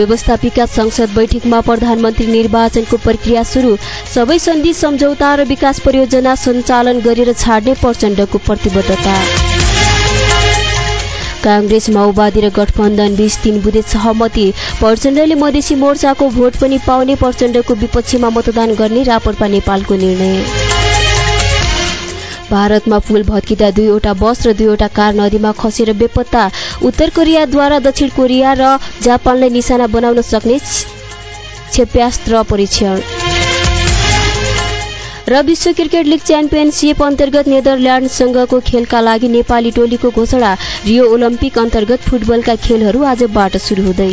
व्यवस्थापिका संसद बैठकमा प्रधानमन्त्री निर्वाचनको प्रक्रिया सुरु। सबै सन्धि सम्झौता र विकास परियोजना सञ्चालन गरेर छाड्ने प्रचण्डको प्रतिबद्धता। काङ्ग्रेस माओवादी र गठबन्धन बीच तीन बुधे सहमति। प्रचण्डले मधेसी मोर्चाको भोट पनि पाउने प्रचण्डको विपक्षमा मतदान गर्ने रापरपा नेपालको निर्णय। भारतमा पुल भत्किँदा दुईवटा बस र दुईवटा कार नदीमा खसेर बेपत्ता। उत्तर कोरियाद्वारा दक्षिण कोरिया र जापानलाई निशाना बनाउन सक्ने क्षेप्यास्त्र परीक्षण। र विश्व क्रिकेट लिग च्याम्पियनसिप अन्तर्गत नेदरल्यान्डसँगको खेलका लागि नेपाली टोलीको घोषणा रियो ओलम्पिक अन्तर्गत फुटबलका खेलहरू आजबाट सुरु हुँदै।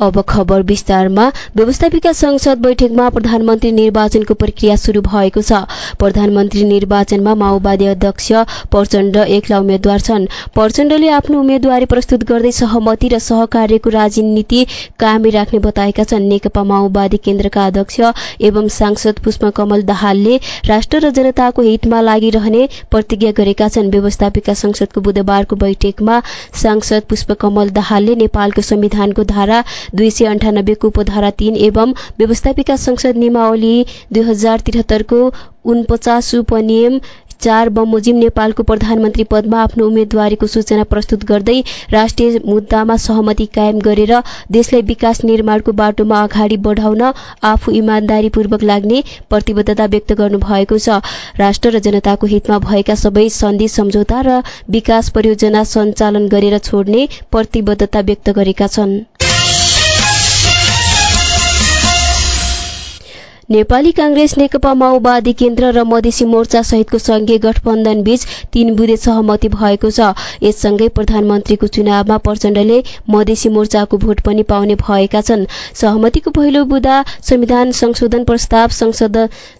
अब खबर विस्तारमा। व्यवस्थापिका संसद बैठकमा प्रधानमन्त्री निर्वाचनको प्रक्रिया शुरू भएको छ। प्रधानमन्त्री निर्वाचनमा माओवादी अध्यक्ष प्रचण्ड एक्ला उम्मेद्वार छन्। प्रचण्डले आफ्नो उम्मेद्वारी प्रस्तुत गर्दै सहमति र सहकार्यको राजनीति कायमै राख्ने बताएका छन्। नेकपा माओवादी केन्द्रका अध्यक्ष एवं सांसद पुष्पकमल दाहालले राष्ट्र र जनताको हितमा लागिरहने प्रतिज्ञा गरेका छन्। व्यवस्थापिका संसदको बुधबारको बैठकमा सांसद पुष्पकमल दाहालले नेपालको संविधानको धारा दुई सय अन्ठानब्बेको उपधारा तीन एवं व्यवस्थापिका संसद नियमावली दुई हजार त्रिहत्तरको उनपचास उपनियम चार बमोजिम नेपालको प्रधानमन्त्री पदमा आफ्नो उम्मेद्वारीको सूचना प्रस्तुत गर्दै राष्ट्रिय मुद्दामा सहमति कायम गरेर देशलाई विकास निर्माणको बाटोमा अगाडि बढाउन आफू इमान्दारीपूर्वक लाग्ने प्रतिबद्धता व्यक्त गर्नुभएको छ। राष्ट्र र जनताको हितमा भएका सबै सन्धि सम्झौता र विकास परियोजना सञ्चालन गरेर छोड्ने प्रतिबद्धता व्यक्त गरेका छन्। नेपाली काङ्ग्रेस नेकपा माओवादी केन्द्र र मधेसी मोर्चा सहितको संघीय गठबन्धन बीच तीन बुधे सहमति भएको छ। यससँगै प्रधानमन्त्रीको चुनावमा प्रचण्डले मधेसी मोर्चाको भोट पनि पाउने भएका छन्। सहमतिको पहिलो बुधा संविधान संशोधन प्रस्ताव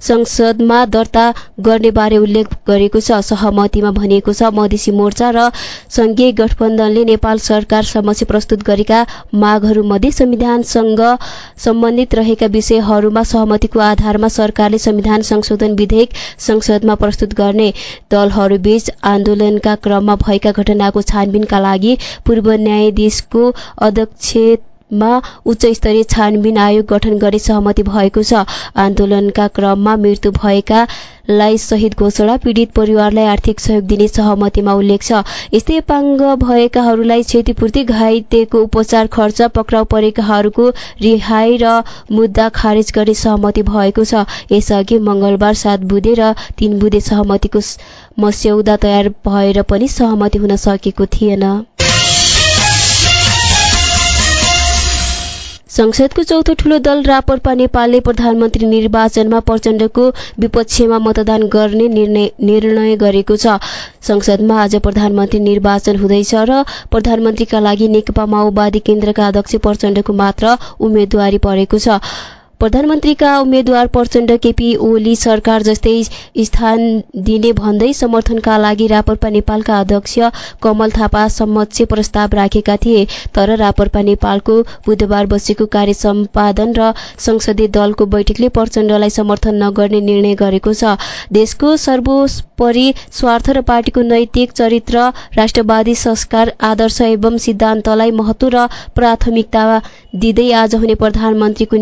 संसदमा दर्ता गर्ने बारे उल्लेख गरेको छ। सहमतिमा भनिएको छ मधेसी मोर्चा र संघीय गठबन्धनले नेपाल सरकार समक्ष प्रस्तुत गरेका मागहरूमध्ये संविधानसँग सम्बन्धित रहेका विषयहरूमा सहमतिको आधारमा सरकारले संविधान संशोधन विधेयक संसदमा प्रस्तुत गर्ने दलहरूबीच आन्दोलनका क्रममा भएका घटनाको छानबिनका लागि पूर्व न्यायाधीशको अध्यक्षमा उच्च स्तरीय छानबिन आयोग गठन गर्ने सहमति भएको छ। आन्दोलनका क्रममा मृत्यु भएका लाई शहीद घोषणा पीडित परिवारलाई आर्थिक सहयोग दिने सहमतिमा उल्लेख छ। यस्तै अपाङ्ग भएकाहरूलाई क्षतिपूर्ति घाइतेको उपचार खर्च पक्राउ परेकाहरूको रिहाई र मुद्दा खारेज गर्ने सहमति भएको छ। यसअघि मंगलबार सात बुधे र तीन बुधे सहमतिको मस्यौदा तयार भएर पनि सहमति हुन सकेको थिएन। संसदको चौथो ठूलो दल रापरपा नेपालले प्रधानमन्त्री निर्वाचनमा प्रचण्डको विपक्षमा मतदान गर्ने निर्णय गरेको छ। संसदमा आज प्रधानमन्त्री निर्वाचन हुँदैछ र प्रधानमन्त्रीका लागि नेकपा माओवादी केन्द्रका अध्यक्ष प्रचण्डको मात्र उम्मेद्वारी परेको छ। प्रधानमन्त्रीका उम्मेद्वार प्रचण्ड केपी ओली सरकार जस्तै स्थान दिने भन्दै समर्थनका लागि रापरपा नेपालका अध्यक्ष कमल थापा समक्ष प्रस्ताव राखेका थिए। तर रापरपा नेपालको बुधबार बसेको कार्य सम्पादन र संसदीय दलको बैठकले प्रचण्डलाई समर्थन नगर्ने निर्णय गरेको छ। देशको सर्वोपरि स्वार्थ र पार्टीको नैतिक चरित्र राष्ट्रवादी संस्कार आदर्श एवं सिद्धान्तलाई महत्व र प्राथमिकता दिँदै आज हुने प्रधानमन्त्रीको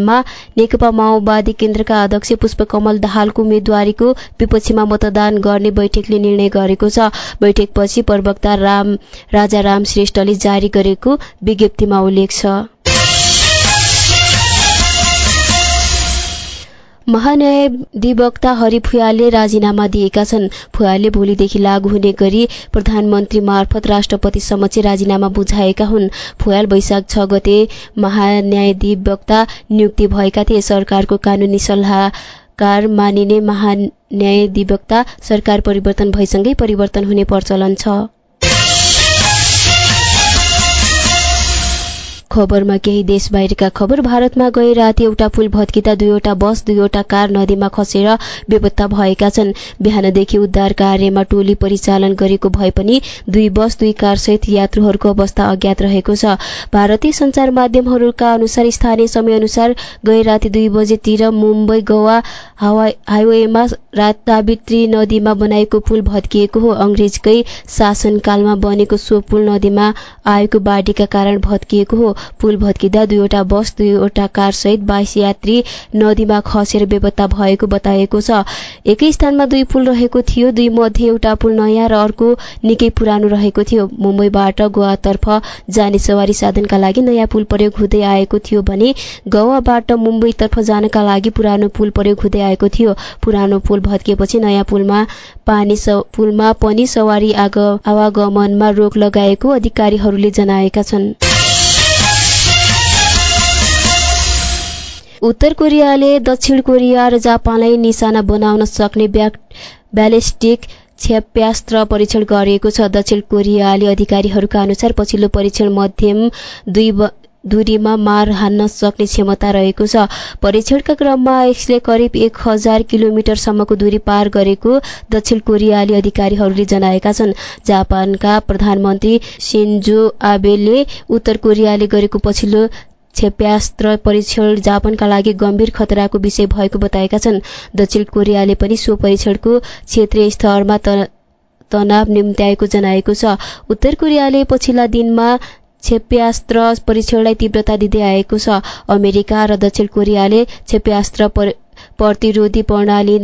निर्वाचनमा नेकपा माओवादी केन्द्रका अध्यक्ष पुष्पकमल दाहालको उम्मेद्वारीको विपक्षमा मतदान गर्ने बैठकले निर्णय गरेको छ। बैठकपछि प्रवक्ता राम राजा राम श्रेष्ठले जारी गरेको विज्ञप्तिमा उल्लेख छ। महान्यायाधिवक्ता हरि फुयालले राजीनामा दिएका छन्। फुयालले भोलिदेखि लागू हुने गरी प्रधानमन्त्री मार्फत राष्ट्रपति समक्ष राजीनामा बुझाएका हुन्। फुयाल वैशाख छ गते महान्यायाधिवक्ता नियुक्ति भएका थिए। सरकारको कानूनी सल्लाहकार मानिने महान्यायाधिवक्ता सरकार परिवर्तन भएसँगै परिवर्तन हुने प्रचलन छ। खबरमा केही देश बाहिरका खबर। भारतमा गए राति एउटा पुल भत्किँदा दुईवटा बस दुईवटा कार नदीमा खसेर बेपत्ता भएका छन्। बिहानदेखि उद्धार कार्यमा टोली परिचालन गरेको भए पनि दुई बस दुई कार सहित यात्रुहरूको अवस्था अज्ञात रहेको छ। भारतीय सञ्चार माध्यमहरूका अनुसार स्थानीय समयअनुसार गए राति दुई बजेतिर मुम्बई गोवा हाइवेमा सावित्री नदीमा बनाएको पुल भत्किएको हो। अङ्ग्रेजकै शासनकालमा बनेको सो पुल नदीमा आएको बाढीका कारण भत्किएको हो। पुल भत्किँदा दुईवटा बस दुईवटा कार सहित बाइस यात्री नदीमा खसेर बेपत्ता भएको बताएको छ। एकै स्थानमा दुई पुल रहेको थियो। दुई मध्ये एउटा पुल नयाँ र अर्को निकै पुरानो रहेको थियो। मुम्बईबाट गोवातर्फ जाने सवारी साधनका लागि नयाँ पुल प्रयोग हुँदै आएको थियो भने गोवाबाट मुम्बईतर्फ जानका लागि पुरानो पुल प्रयोग हुँदै आएको थियो। पुरानो पुल भत्किएपछि नयाँ पुलमा पानी पुलमा पनि सवारी आवागमनमा रोक लगाएको अधिकारीहरूले जनाएका छन्। उत्तर कोरियाले दक्षिण कोरिया र जापानलाई निशाना बनाउन सक्ने ब्यालिस्टिक क्षेप्यास्त्र परीक्षण गरिएको छ। दक्षिण कोरियाली अधिकारीहरूका अनुसार पछिल्लो परीक्षण मध्यम दुई दूरीमा मार हान्न सक्ने क्षमता रहेको छ। परीक्षणका क्रममा यसले करिब एक हजार किलोमिटरसम्मको दूरी पार गरेको दक्षिण कोरियाली अधिकारीहरूले जनाएका छन्। जापानका प्रधानमन्त्री सिन्जो आबेले उत्तर कोरियाले गरेको पछिल्लो क्षेप्यास्त्र परीक्षण जापानका लागि गम्भीर खतराको विषय भएको बताएका छन्। दक्षिण कोरियाले पनि सो परीक्षणको क्षेत्रीय स्तरमा तनाव निम्त्याएको जनाएको छ। उत्तर कोरियाले पछिल्ला दिनमा क्षेप्यास्त्र परीक्षणलाई तीव्रता दिँदै आएको छ। अमेरिका र दक्षिण कोरियाले क्षेप्यास्त्र प्रतिरोधी प्रणाली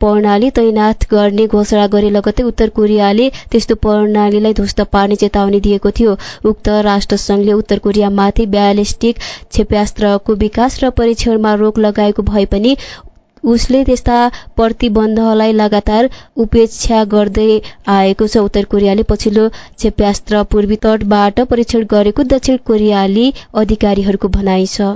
प्रणाली तैनाथ गर्ने घोषणा गरे लगतै उत्तर कोरियाले त्यस्तो प्रणालीलाई ध्वस्त पार्ने चेतावनी दिएको थियो। उक्त राष्ट्रसङ्घले उत्तर कोरियामाथि ब्यालिस्टिक क्षेप्यास्त्रको विकास र परीक्षणमा रोक लगाएको भए पनि उसले त्यस्ता प्रतिबन्धलाई लगातार उपेक्षा गर्दै आएको छ। उत्तर कोरियाले पछिल्लो क्षेप्यास्त्र पूर्वी तटबाट परीक्षण गरेको दक्षिण कोरियाली अधिकारीहरूको भनाइ छ।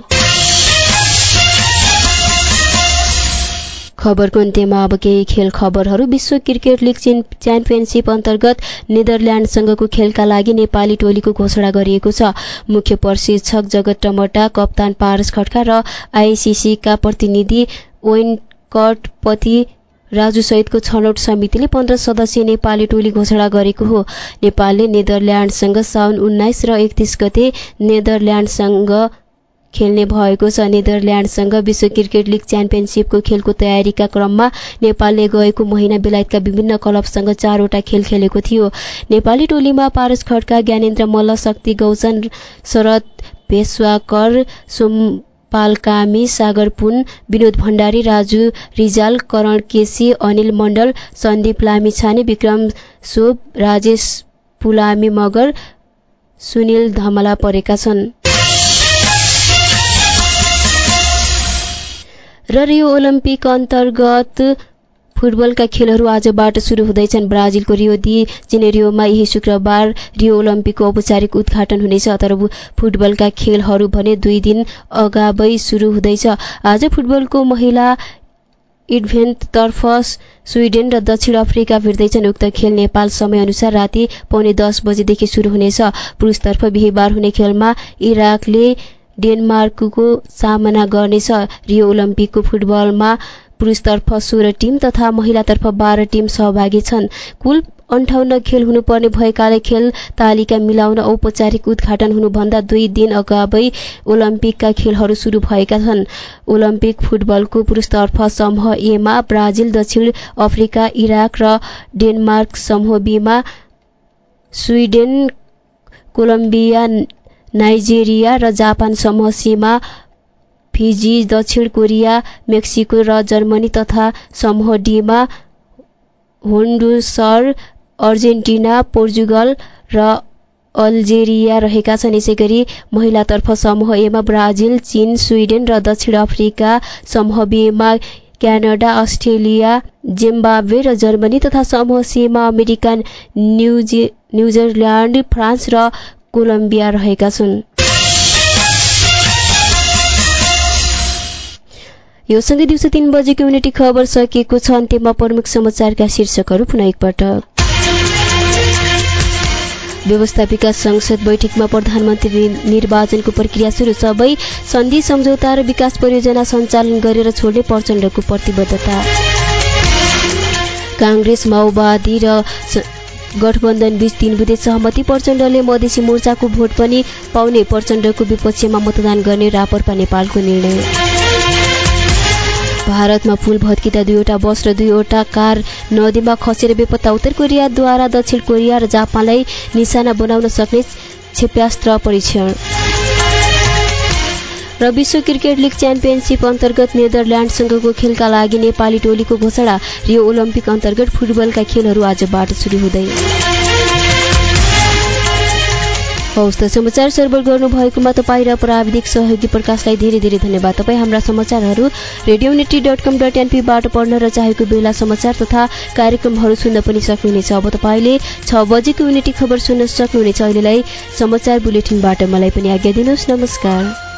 खबरको अन्त्यमा अब केही खेल खबरहरू विश्व क्रिकेट लिग च्याम्पियनसिप अन्तर्गत नेदरल्याण्डसँगको खेलका लागि नेपाली टोलीको घोषणा गरिएको छ। मुख्य प्रशिक्षक जगत टमटा कप्तान पारस खड्का र आइसिसीका प्रतिनिधि ओइन कटपति राजुसहितको छनौट समितिले पन्ध्र सदस्यीय नेपाली टोली घोषणा गरेको हो। नेपालले नेदरल्याण्डसँग साउन उन्नाइस र एकतिस गते नेदरल्याण्डसँग खेल्ने भएको छ। नेदरल्याण्डसँग विश्व क्रिकेट लिग च्याम्पियनसिपको खेलको तयारीका क्रममा नेपालले गएको महिना बेलायतका विभिन्न क्लबसँग चारवटा खेल खेलेको थियो। नेपाली टोलीमा पारस खड्का ज्ञानेन्द्र मल्ल शक्ति गौचन शरद पेशवाकर सोम पालकामी सागर पुन विनोद भण्डारी राजु रिजाल करण केसी अनिल मण्डल सन्दीप लामिछाने विक्रम सोप राजेश पुलामी मगर सुनिल धमला परेका छन्। र रियो ओलम्पिक अन्तर्गत फुटबलका खेलहरू आजबाट सुरु हुँदैछन्। ब्राजिलको रियो दि जेनेरियोमा यही शुक्रबार रियो ओलम्पिकको औपचारिक उद्घाटन हुनेछ। तर फुटबलका खेलहरू भने दुई दिन अगावै सुरु हुँदैछ। आज फुटबलको महिला इभेन्टतर्फ स्विडेन र दक्षिण अफ्रिका भिड्दैछन्। उक्त खेल नेपाल समयअनुसार राति पौने दस बजेदेखि सुरु हुनेछ। पुरुषतर्फ बिहिबार हुने खेलमा इराकले डेनमार्कको सामना गर्नेछ। रियो ओलम्पिकको फुटबलमा पुरुषतर्फ सोह्र टिम तथा महिलातर्फ बाह्र टिम सहभागी छन्। कुल अन्ठाउन्न खेल हुनुपर्ने भएकाले खेल तालिका मिलाउन औपचारिक उद्घाटन हुनुभन्दा दुई दिन अगावै ओलम्पिकका खेलहरू सुरु भएका छन्। ओलम्पिक फुटबलको पुरुषतर्फ समूह एमा ब्राजिल दक्षिण अफ्रिका इराक र डेनमार्क समूह बीमा स्विडेन कोलम्बिया नाइजेरिया र जापान समूह सीमा फिजी दक्षिण कोरिया मेक्सिको र जर्मनी तथा समूह डीमा होन्डुसर अर्जेन्टिना पोर्चुगल र अल्जेरिया रहेका छन्। यसै गरी महिलातर्फ समूह एमा ब्राजिल चीन स्विडेन र दक्षिण अफ्रिका समूह बीमा क्यानाडा अस्ट्रेलिया जिम्बाब्वे र जर्मनी तथा समूह सीमा अमेरिका न्युजिल्यान्ड फ्रान्स र कोलम्बिया रहेका छन्। यो सँगै दिउँसो तीन बजेको युनिटी खबर सकिएको छ। अन्त्यमा प्रमुख समाचारका शीर्षकहरू पुनः एकपटक व्यवस्थापिका संसद बैठकमा प्रधानमन्त्री निर्वाचनको प्रक्रिया सुरु। सबै सन्धि सम्झौता र विकास परियोजना सञ्चालन गरेर छोड्ने प्रचण्डको प्रतिबद्धता। काङ्ग्रेस माओवादी र गठबन्धन बीच तीन बुधे सहमति प्रचण्डले मधेसी मोर्चाको भोट पनि पाउने प्रचण्डको विपक्षमा मतदान गर्ने रापरपा नेपालको निर्णय। भारतमा पुल भत्किँदा दुईवटा बस र दुईवटा कार नदीमा खसेर बेपत्ता उत्तर कोरियाद्वारा दक्षिण कोरिया र जापानलाई निशाना बनाउन सक्ने क्षेप्यास्त्र परीक्षण। र विश्व क्रिकेट लिग च्याम्पियनसिप अन्तर्गत नेदरल्यान्डसँगको खेलका लागि नेपाली टोलीको घोषणा रियो ओलम्पिक अन्तर्गत फुटबलका खेलहरू आजबाट सुरु हुँदै। हौस् त समाचार सर्भर गर्नुभएकोमा तपाईँ र प्राविधिक सहयोगी प्रकाशलाई धेरै धेरै धन्यवाद। तपाईँ हाम्रा समाचारहरू radio Neti dot com dot एनपीबाट पढ्न र चाहेको बेला समाचार तथा कार्यक्रमहरू सुन्न पनि सक्नुहुनेछ। अब तपाईँले छ बजेको युनिटी खबर सुन्न सक्नुहुनेछ। अहिलेलाई समाचार बुलेटिनबाट मलाई पनि आज्ञा दिनुहोस्। नमस्कार।